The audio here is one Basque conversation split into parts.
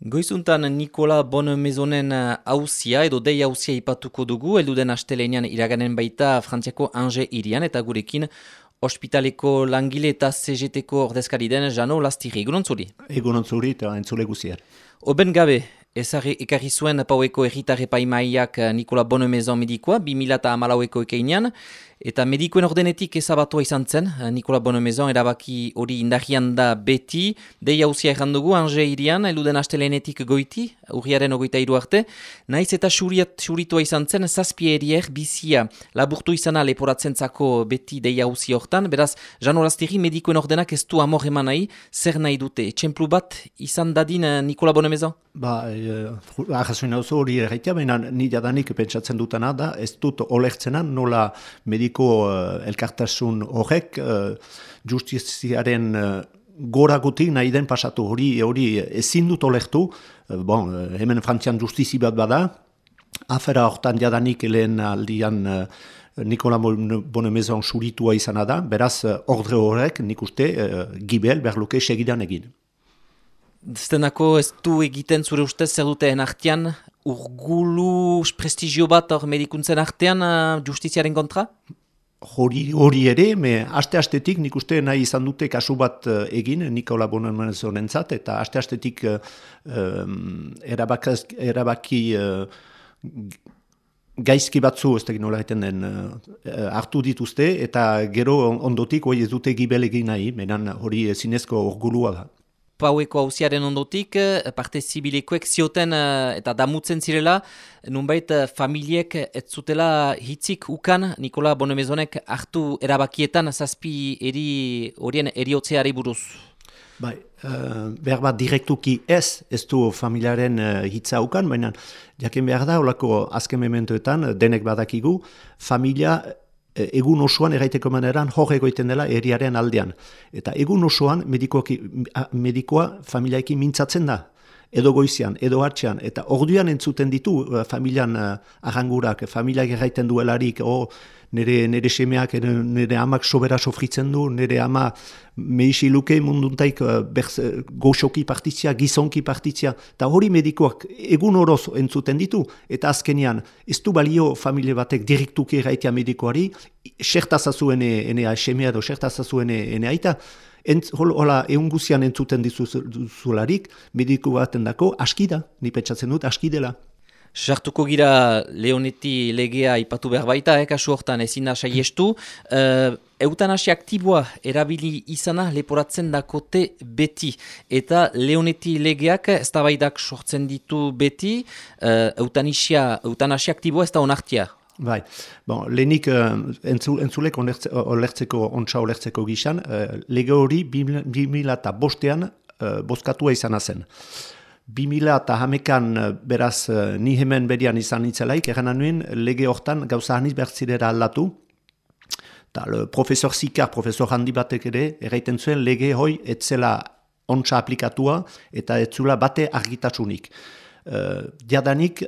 Goizuntan Nikola Bonmezonen hausia edo dei hausia ipatuko dugu, elduden astelenean iraganen baita Frantziako Ange irian eta gurekin ospitaleko langile eta CGT-ko ordezkari den Jano Lastiri. Egunon zuri? Egunon zuri eta entzule guziar. Oben gabe, ezarri ekarri zuen paueko erritarre paimaiak Nikola Bonmezon medikoa, 2000 eta amalaueko ekeinean, Eta medikoen ordenetik ezabatua izan zen, eh, Nikola Bonomezon erabaki hori indarrian da beti, dei hausia errandugu, Ange irian, eluden astelenetik goiti, urriaren ogoita iru arte, naiz eta xuriat, xuritua izan zen, zazpie erier bizia laburtu izana leporatzen zako beti dei hausia hortan, beraz, Jan medikoen ordenak ez du amor eman nahi, zer nahi dute, etxemplu bat izan dadin eh, Nikola Bonomezon? Ba, e, ahazoin hau hori erraitea, baina ni jadanik pentsatzen dutena da, ez dut olertzenan nola medikoen mediko uh, elkartasun horrek uh, justiziaren uh, gora guti nahi den pasatu. Hori hori ezin dut olektu, uh, bon, hemen frantzian justizi bat bada, afera hortan jadanik lehen aldian Nikola Bonemezon suritua izan da, beraz ordre horrek nik uste gibel berluke segidan egin. Zenako ez du egiten zure ustez zer duten artean, urgulu prestigio bat hor medikuntzen artean justiziaren kontra? hori, hori ere, me aste-astetik nik uste nahi izan dute kasu bat uh, egin, Nikola Bonamenzorentzat, eta aste-astetik uh, um, erabaki uh, gaizki batzu, ez da nola den, uh, hartu dituzte, eta gero ondotik hori ez dute gibel egin nahi, menan hori zinezko orgulua da paueko hauziaren ondotik, eh, parte zibilekoek zioten eh, eta damutzen zirela, nunbait eh, familiek ez zutela hitzik ukan Nikola Bonemezonek hartu erabakietan zazpi eri horien eriotzeari buruz. Bai, uh, behar bat direktuki ez, ez du familiaren uh, hitza ukan, baina jakin behar da, olako azken mementoetan, denek badakigu, familia egun osoan erraiteko maneran hor egoiten dela eriaren aldean. Eta egun osoan medikoa familiaiki mintzatzen da. Edo goizian, edo hartzean. Eta orduan entzuten ditu uh, familian uh, arrangurak, familiak erraiten duelarik, oh, nire, nire semeak, nire amak sobera sofritzen du, nire ama mehisi luke munduntaik uh, goxoki partizia, gizonki partizia, eta hori medikoak egun oroz entzuten ditu, eta azkenian ez du balio familie batek direktuki erraitea medikoari, sertazazu ene, ene semea edo sertazazu ene, ene aita, Entz, hola, egun guzian entzuten dizuzularik, mediku baten dako, askida, ni petsatzen dut, askidela. Sartuko gira Leoneti legea ipatu behar baita, eh, kasu hortan ezin da saiestu. Uh, eutanasia aktiboa erabili izana leporatzen dakote beti. Eta Leoneti legeak ez da sortzen ditu beti, uh, eutanasia, eutanasia aktiboa ez da onartia. Bai, bon, lehenik uh, entzulek olertzeko, ontsa olertzeko gizan, uh, lege hori 2005 uh, bozkatua izan zen. 2000 eta hamekan eh, beraz eh, ni hemen berian izan nitzelaik, egan nuen lege hortan gauza haniz bertzirera aldatu. Ta, le, profesor Zikar, profesor handi batek ere, erraiten zuen lege hoi etzela ontsa aplikatua eta etzula bate argitatsunik. Uh, diadanik,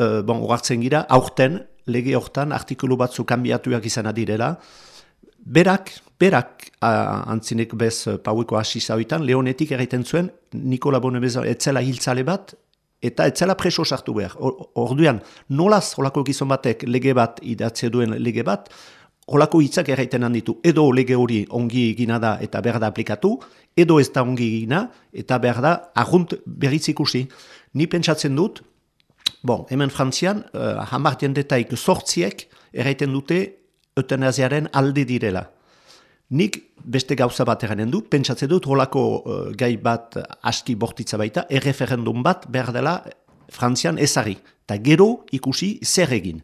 uh, bon, horatzen gira, aurten lege hortan artikulu batzu kanbiatuak izan adirela, Berak, berak antzinek bez uh, paueko hasi zauitan, leonetik egiten zuen Nikola Bonebeza etzela hiltzale bat, eta etzela preso sartu behar. Orduan, nolaz holako gizon batek lege bat idatze duen lege bat, holako hitzak erraiten handitu, edo lege hori ongi egina da eta behar da aplikatu, edo ez da ongi egina eta behar da ahunt berriz ikusi. Ni pentsatzen dut, bon, hemen frantzian, uh, hamar jendetaik sortziek erraiten dute eutanaziaren alde direla. Nik beste gauza bat eranen du, pentsatzen dut holako uh, gai bat aski bortitza baita, erreferendum bat behar dela Frantzian ezari, eta gero ikusi zer egin.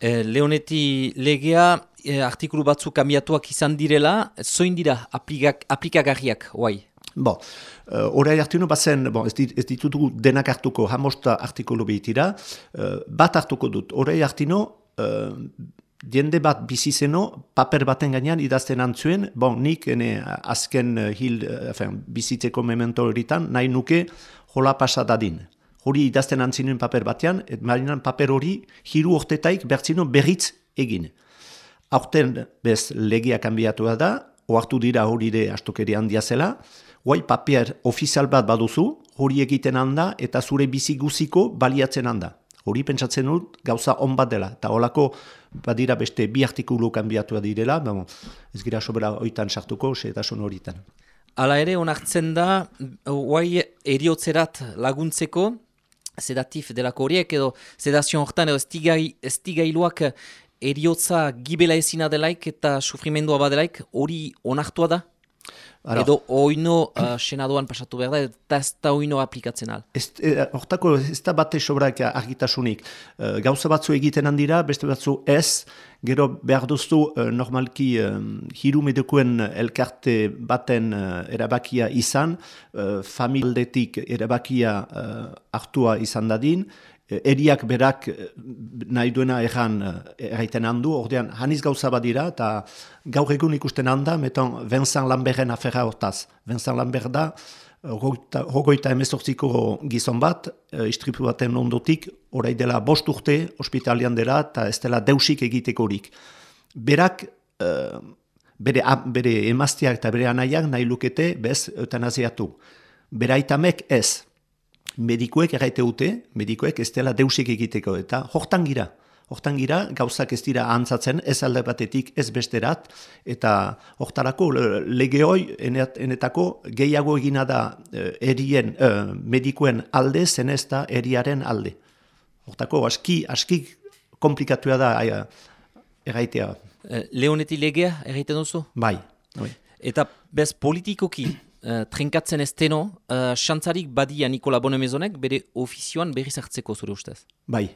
E, Leoneti legea e, artikulu batzu kambiatuak izan direla, zoin dira aplikagarriak, oai? Bo, uh, orai hartu bazen, bon, ez, dit, ez ditutu denak hartuko hamosta artikulu behitira, uh, bat hartuko dut, orai hartu uh, Diende bat bizizeno, paper baten gainean idazten antzuen, bon, nik ene azken hil, uh, bizitzeko memento horitan, nahi nuke jola pasadadin. Hori idazten antzinen paper batean, et marinan paper hori hiru ortetaik bertzino berriz egin. Aurten bez legia kanbiatu da, oartu dira hori de astokeri handia zela, guai papier ofizial bat baduzu, hori egiten handa eta zure bizi guziko baliatzen handa. Hori pentsatzen dut gauza on bat dela. Eta holako badira beste bi artikulu kanbiatu direla, bon, ez gira sobera oitan sartuko, eta son horitan. Hala ere, onartzen da, guai eriotzerat laguntzeko, sedatif delako horiek edo sedazion hortan edo estigailuak eriotza gibela ezina delaik eta sufrimendua badelaik hori onartua da? Ara. Edo oino uh, senadoan pasatu behar da, eta ez da oino aplikatzen al. Eh, hortako ez, ez da bate sobrak argitasunik. Uh, gauza batzu egiten handira, beste batzu ez, gero behar duztu uh, normalki uh, hiru medikuen elkarte baten uh, erabakia izan, uh, familietik erabakia uh, hartua izan dadin, eriak berak eh, nahi duena erran eh, erraiten handu, ordean haniz gauza badira, eta gaur egun ikusten handa, meton Vincent Lamberren afera hortaz. Vincent Lambert da, rogoita emezortziko gizon bat, eh, istripu baten ondotik, orai dela bost urte, ospitalian dela, eta ez dela deusik egiteko horik. Berak, bere, bere emaztiak eta bere anaiak nahi lukete, bez, eutanaziatu. Beraitamek ez, medikuek erraite dute, medikuek ez dela deusik egiteko, eta hortan gira. Hortan gira, gauzak ez dira antzatzen, ez alde batetik ez besterat, eta hortarako lege hoi enetako gehiago egina da eh, erien, uh, medikuen alde, zen ez da eriaren alde. Hortako aski, aski komplikatua da uh, erraitea. Leoneti legea erraiten duzu? Bai. bai. Eta bez politikoki, uh, trenkatzen ez teno, uh, xantzarik badia Nikola Bonemezonek bere ofizioan berri zartzeko zure ustez? Bai,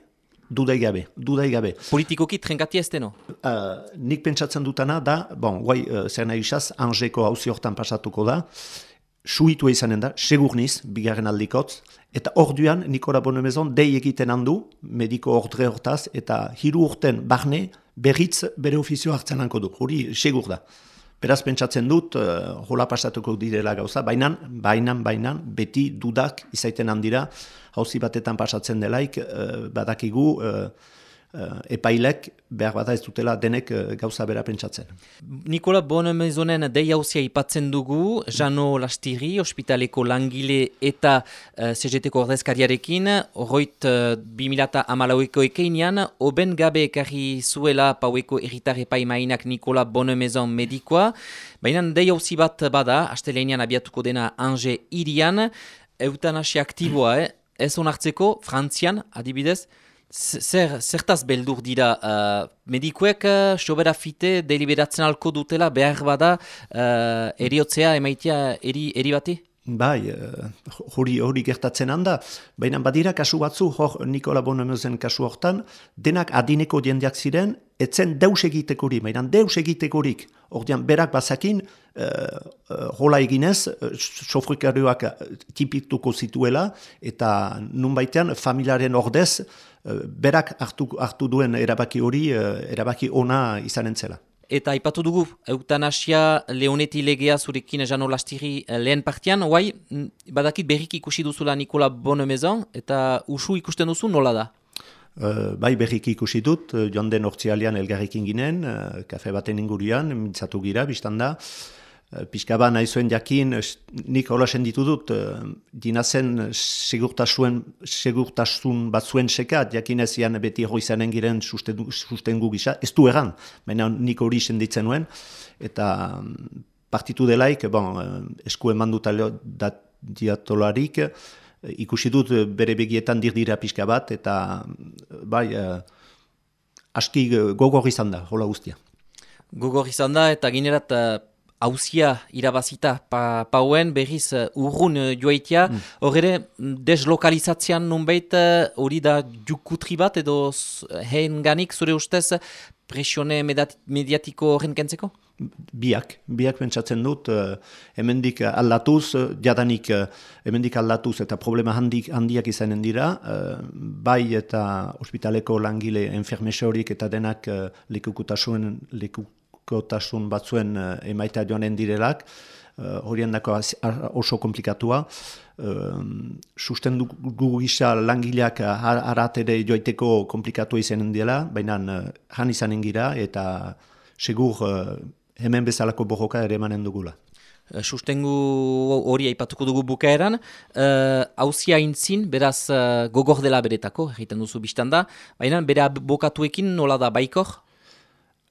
dudai gabe, dudai gabe. Politikoki trenkati ez teno? Uh, nik pentsatzen dutana da, bon, guai, uh, zer nahi isaz, Angeko hauzi hortan pasatuko da, suitu izanen da, segurniz, bigarren aldikotz, eta orduan Nikola Bonemezon dei egiten handu, mediko ordre hortaz, eta hiru urten barne berriz bere ofizio hartzen hanko du, hori segur da. Beraz pentsatzen dut, uh, hola pasatuko direla gauza, bainan, bainan, bainan, beti dudak izaiten handira, hauzi batetan pasatzen delaik, uh, badakigu, uh, epailek behar bada ez dutela denek uh, gauza bera pentsatzen. Nikola Bonemezonen dei hauzia ipatzen dugu, Jano Lastiri, ospitaleko langile eta uh, CGT-ko ordezkariarekin, horroit uh, 2000 amalaueko ekeinean, oben gabe ekarri zuela paueko erritar epaimainak Nikola Bonemezon medikoa, baina dei hauzi bat bada, astelenean abiatuko dena Ange Irian, eutanasia aktiboa, eh? ez onartzeko, Frantzian, adibidez, Zer, zertaz beldur dira, uh, medikuek uh, sobera fite deliberatzen alko dutela behar bada uh, eriotzea emaitia eri, eri bati? Bai, hori, hori gertatzen handa, baina badira kasu batzu, hor Nikola Bonemozen kasu hortan, denak adineko diendiak ziren, etzen deus egitekorik, baina deus egitekorik, ordean berak bazakin, uh, uh, eginez, uh, sofrikarioak tipituko zituela, eta nun baitean, familiaren ordez, Eh, berak hartu, hartu duen erabaki hori, eh, erabaki ona izan entzela. Eta aipatu dugu, eutanasia leoneti legea zurekin jano lastiri eh, lehen partian, mm, badakit berrik ikusi duzula Nikola Bonemezon, eta usu ikusten duzu nola da? Uh, bai berrik ikusi dut, joan den ortsialian elgarrikin ginen, uh, kafe baten ingurian, mintzatu gira, biztan da, Eh, pixka ba nahi zuen jakin, nik hola senditu dut, dinazen segurtasun, segurtasun bat zuen sekat, jakin ez beti hori zanen giren sustengu gisa, ez du egan, baina nik hori senditzen nuen, eta mm, partitu delaik, bon, esku eman dut diatolarik, ikusi dut bere begietan dir dira pixka bat, eta bai, uh, aski gogor izan da, hola guztia. Gogor izan da, eta ginerat, hauzia irabazita pa, pauen berriz uh, urrun uh, joaitia, mm. horre mm. deslokalizatzean nunbait uh, hori da jukutri bat edo hein ganik zure ustez presione mediatiko horren kentzeko? Biak, biak pentsatzen dut, uh, hemendik aldatuz, uh, jadanik uh, hemendik aldatuz eta problema handik, handiak izanen dira, uh, bai eta ospitaleko langile enfermesorik eta denak uh, lekukutasuen, lekuk kotasun batzuen uh, emaita joanen direlak, uh, horien dako oso komplikatua. Uh, susten dugu gisa langileak aratere joiteko komplikatu izanen dela, baina han izanen gira eta segur hemen bezalako bojoka ere emanen dugula. sustengu hori aipatuko dugu bukaeran, hauzia uh, intzin, beraz uh, gogor dela beretako, egiten duzu biztan da, baina bere bokatuekin nola da baikor?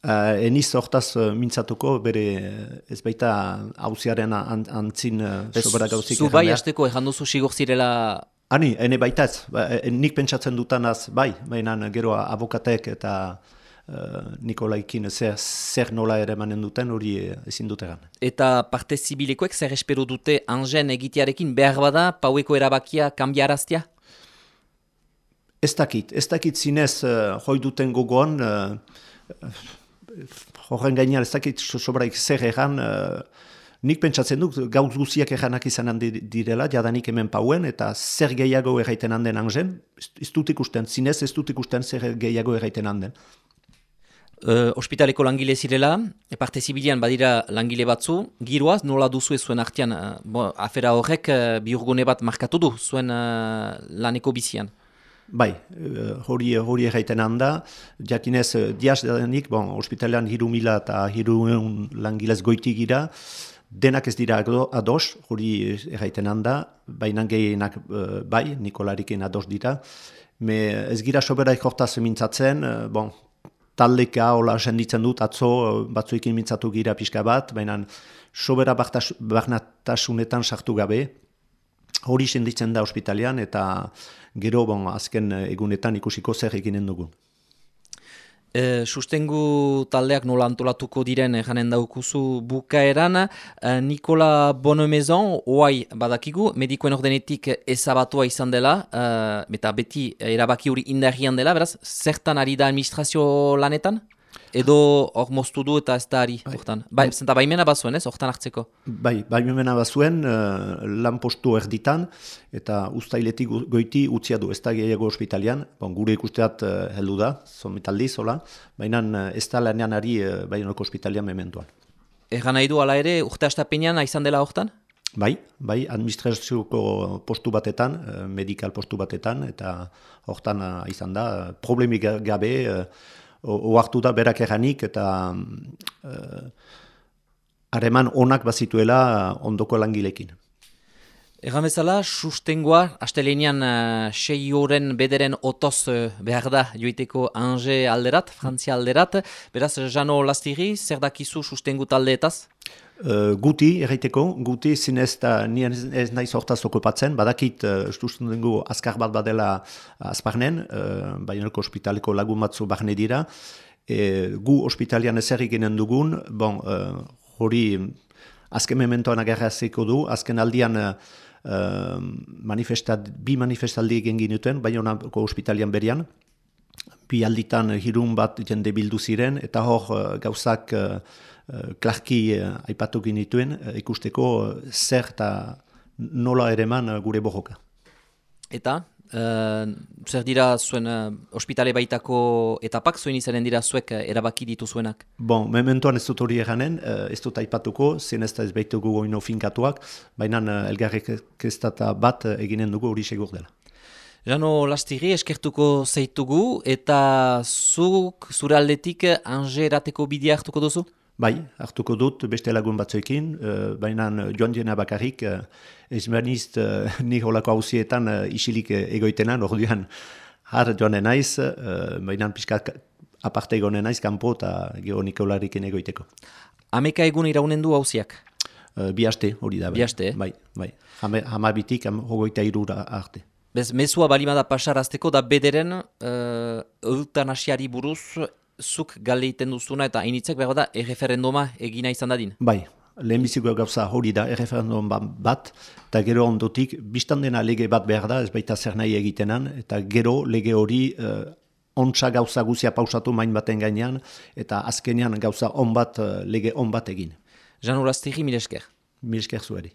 Uh, eniz hortaz uh, mintzatuko, bere ez baita hauziaren antzin uh, sobera gauzik. Zu bai, azteko, egin duzu sigor zirela... Hani, ene baita ez, ba, nik pentsatzen dutanaz, bai, baina gero abokatek eta uh, Nikolaikin zer, zer nola ere manen duten hori ezin dut egan. Eta parte zibilekoek zer espero dute anjen egitearekin behar bada paueko erabakia kanbiaraztia? Ez dakit, ez dakit zinez uh, hoi duten gogoan, horren gainean ez dakit sobraik zer egan, uh, nik pentsatzen dut gauz guziak eganak izan direla, jadanik hemen pauen, eta zer gehiago erraiten handen anzen, ez dut ikusten, zinez ez dut ikusten zer gehiago erraiten handen. Uh, ospitaleko langile zirela, parte zibilian badira langile batzu, giroaz nola duzu zuen artean, uh, afera horrek uh, biurgune bat markatu du zuen uh, laneko bizian. Bai, eh, hori hori egiten handa, jakinez, eh, diaz denik, bon, ospitalean hiru mila eta hiru langilez goiti gira, denak ez dira ados, hori egiten handa, baina gehienak eh, bai, Nikolarikin ados dira, me ez gira sobera ikortaz mintzatzen, bon, taldeka hola senditzen dut, atzo batzuekin mintzatu gira pixka bat, baina sobera barnatasunetan sartu gabe, hori senditzen da ospitalean, eta gero bon, azken egunetan ikusiko zer eginen dugu. E, sustengu taldeak nola antolatuko diren janen daukuzu bukaeran, Nikola Bonomezon, oai badakigu, medikoen ordenetik ezabatua izan dela, e, eta beti erabaki hori indarrian dela, beraz, zertan ari da administrazio lanetan? Edo hor moztu du eta ez da ari, bai. hortan. Bai, bai. Zenta baimena bazuen, ez, hortan hartzeko? Bai, baimena bazuen, uh, lan postu erditan, eta ustailetik goiti utzia du, ez da gehiago ospitalian, bon, gure ikusteat uh, heldu da, zomitaldi, zola, baina uh, ez da lanean ari uh, baionoko ospitalian mementuan. Egan nahi du, ala ere, urte astapenean aizan dela hortan? Bai, bai, administrazioko postu batetan, medikal postu batetan, eta hortan izan da, problemik gabe, oartu da berak eranik eta uh, hareman onak bazituela ondoko langilekin. Egan bezala, sustengoa, astelenean uh, sei horren bederen otoz uh, behar da joiteko Ange alderat, Frantzia alderat. Beraz, Jano Lastiri, zer dakizu sustengu taldeetaz? Uh, guti, erraiteko, guti zinez da nien ez nahi sortaz okopatzen, badakit uh, estusten dugu azkar bat badela azparnen, uh, baioneko ospitaleko lagun batzu barne dira, e, gu ospitalian ezerri ginen dugun, bon, uh, hori azken mementoan agarraziko du, azken aldian uh, manifestat, bi manifestaldi egin ginuten, baionako ospitalian berian, bi alditan hirun bat jende bildu ziren, eta hor gauzak uh, klarki uh, aipatu ginituen uh, ikusteko zer eta nola ere man gure bohoka. Eta, uh, zer dira zuen uh, ospitale baitako etapak, zuen izanen dira zuek erabaki ditu zuenak? Bon, mementoan ez dut hori eganen, uh, ez dut aipatuko, zen ez da ez baitugu goino finkatuak, baina uh, elgarrek ez bat eginen dugu hori segur dela. Jano Lastiri eskertuko zeitugu eta zuk zure aldetik ange erateko bidea hartuko duzu? Bai, hartuko dut beste lagun batzuekin, uh, baina joan jena bakarrik, uh, ez manizt uh, nik holako hausietan uh, isilik egoitenan, orduan har joan naiz, uh, baina pixka aparte egon naiz kanpo eta geho Nikolarikin egoiteko. Ameka egun iraunen du hausiak? Uh, bi haste hori da. Bai. Bi haste? Bai, bai. Hama, hama bitik, hogoita irura arte. Bez, mezua balimada pasarazteko da bederen uh, eutanasiari buruz zuk galeiten duzuna eta initzek behar da erreferenduma egina izan dadin. Bai, lehenbiziko gauza hori da erreferendum ba- bat, eta gero ondotik, biztan dena lege bat behar da, ez baita zer nahi egitenan, eta gero lege hori uh, ontsa gauza guzia pausatu main baten gainean, eta azkenean gauza on bat, uh, lege on bat egin. Jan Urastegi, mil esker. Mil esker zuari.